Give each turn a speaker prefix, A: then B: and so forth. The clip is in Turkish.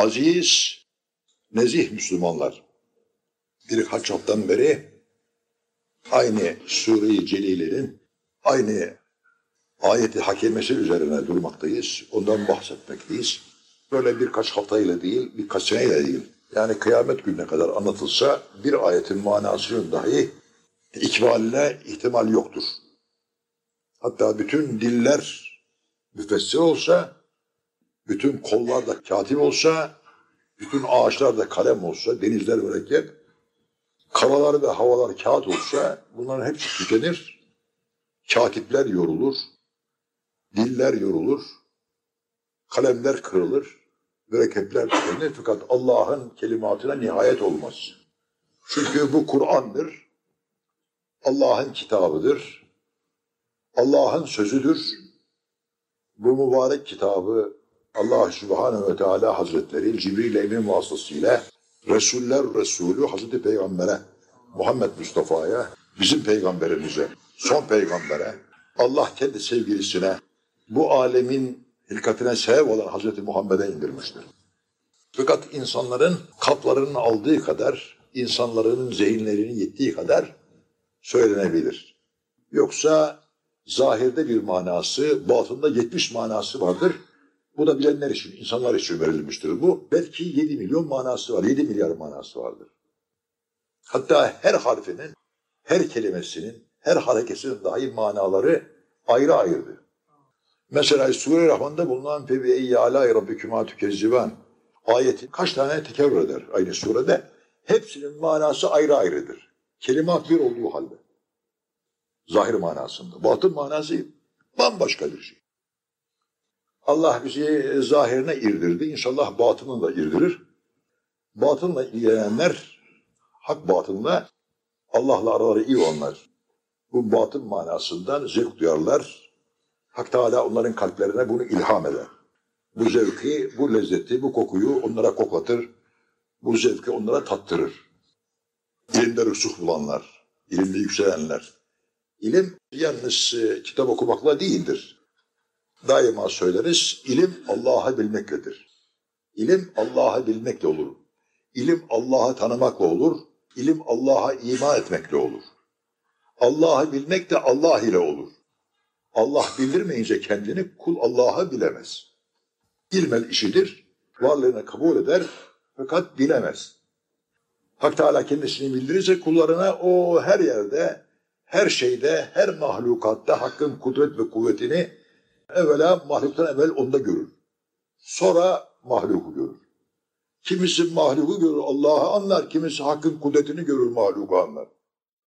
A: aziz, nezih Müslümanlar birkaç haftadan beri aynı Sure-i Celile'nin aynı ayeti hakemesi üzerine durmaktayız. Ondan bahsetmekteyiz. Böyle birkaç haftayla değil, birkaç seneyle değil. Yani kıyamet gününe kadar anlatılsa bir ayetin manasının dahi ikbaline ihtimal yoktur. Hatta bütün diller müfessir olsa, bütün kollar da katip olsa, bütün ağaçlar da kalem olsa, denizler mürekkep, karalar ve havalar kağıt olsa bunların hepsi tükenir. Katipler yorulur, diller yorulur, kalemler kırılır, mürekkepler tükenir fakat Allah'ın kelimatına nihayet olmaz. Çünkü bu Kur'an'dır, Allah'ın kitabıdır, Allah'ın sözüdür. Bu mübarek kitabı Allah Subhanahu ve Teala Hazretleri Cibril Emin vasıtasıyla Resuller Resulü Hazreti Peygamber'e, Muhammed Mustafa'ya, bizim peygamberimize, son peygambere, Allah kendi sevgilisine, bu alemin hilkatine sebep olan Hazreti Muhammed'e indirmiştir. Fakat insanların kaplarının aldığı kadar, insanların zihinlerinin yettiği kadar söylenebilir. Yoksa zahirde bir manası, batında 70 manası vardır. Bu da bilenler için, insanlar için verilmiştir bu. Belki 7 milyon manası var, 7 milyar manası vardır. Hatta her harfinin, her kelimesinin, her hareketinin dahi manaları ayrı ayrıdır. Mesela Sure-i Rahman'da bulunan Febi eyyi alâi rabbikümâ tükezziban ayeti kaç tane tekerrür eder aynı surede? Hepsinin manası ayrı ayrıdır. Kelimat bir olduğu halde. Zahir manasında. Batın manası bambaşka bir şey. Allah bizi zahirine irdirdi. İnşallah batını da irdirir. Batınla ilgilenenler, hak batınla Allah'la araları iyi onlar. Bu batın manasından zevk duyarlar. Hak Teala onların kalplerine bunu ilham eder. Bu zevki, bu lezzeti, bu kokuyu onlara koklatır. Bu zevki onlara tattırır. İlimde rüsuh bulanlar, ilimde yükselenler. İlim yalnız e, kitap okumakla değildir. Daima söyleriz, ilim Allah'ı bilmekledir. İlim Allah'ı bilmekle olur. İlim Allah'ı tanımakla olur. İlim Allah'a iman etmekle olur. Allah'ı bilmek de Allah ile olur. Allah bildirmeyince kendini kul Allah'ı bilemez. Bilmel işidir, varlığını kabul eder fakat bilemez. Hak Teala kendisini bildirirse kullarına o her yerde, her şeyde, her mahlukatta Hakk'ın kudret ve kuvvetini evvela mahluktan evvel onda görür. Sonra mahluku görür. Kimisi mahluku görür, Allah'ı anlar, kimisi Hakk'ın kudretini görür, mahluku anlar.